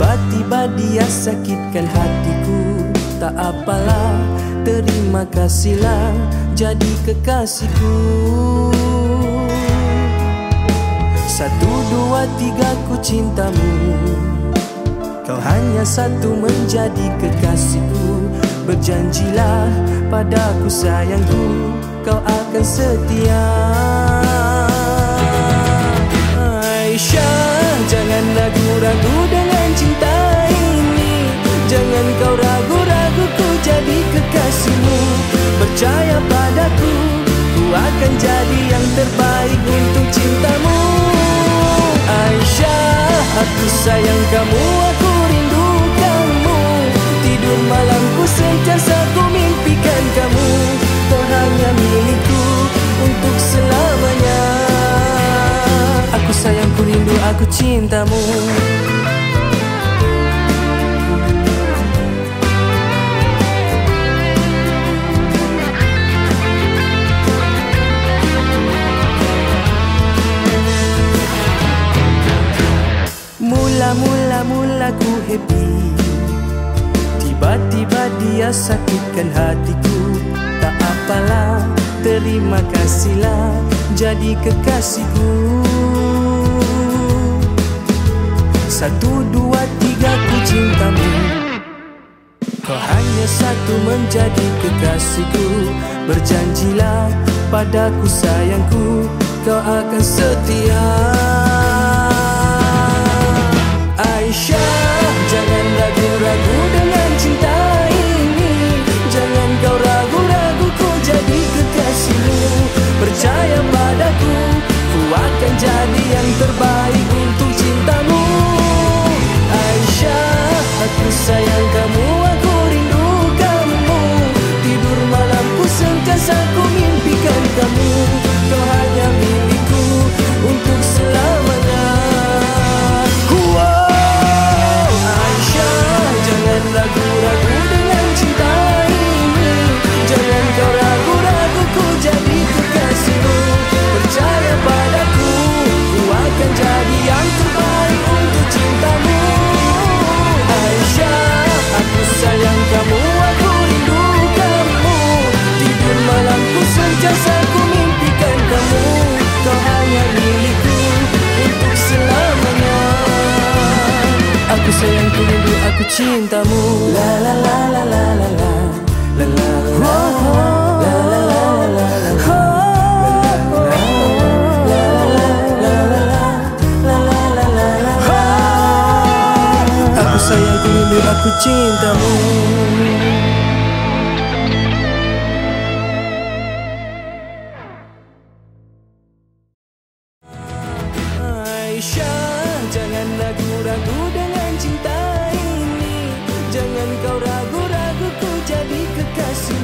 Tiba-tiba Dia sakitkan hatiku. Tak apalah Terima kasihlah Jadi kekasihku. Satu, dua, tiga ku cintamu. Kau hanya satu menjadi kekasihku. Berjanjilah padaku sayangku Kau akan setia. Aisyah Jangan ragu-ragu dengan cinta ini. Jangan kau ragu-ragu ku jadi kekasihmu. Percaya padaku Ku akan jadi yang terbaik untuk cintamu Aisyah Aku sayang kamu, aku rindu kamu Tidur malamku sentiasa ku mimpikan kamu. Kau hanya milikku untuk selamanya. Aku sayang, ku rindu, aku cintamu Mula ku happy. Tiba-tiba dia sakitkan hatiku. Tak apalah Terima kasihlah Jadi kekasihku. Satu, dua, tiga ku cintamu. Kau hanya satu menjadi kekasihku. Berjanjilah padaku sayangku Kau akan setia 两个目。Sayang, ku rindu, aku cintamu La la la la la la la La la la la la la la la Aku sayang, ku rindu, aku cintamu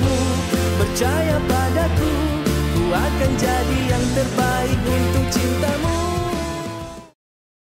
kekasihmu Percaya padaku Ku akan jadi yang terbaik untuk cintamu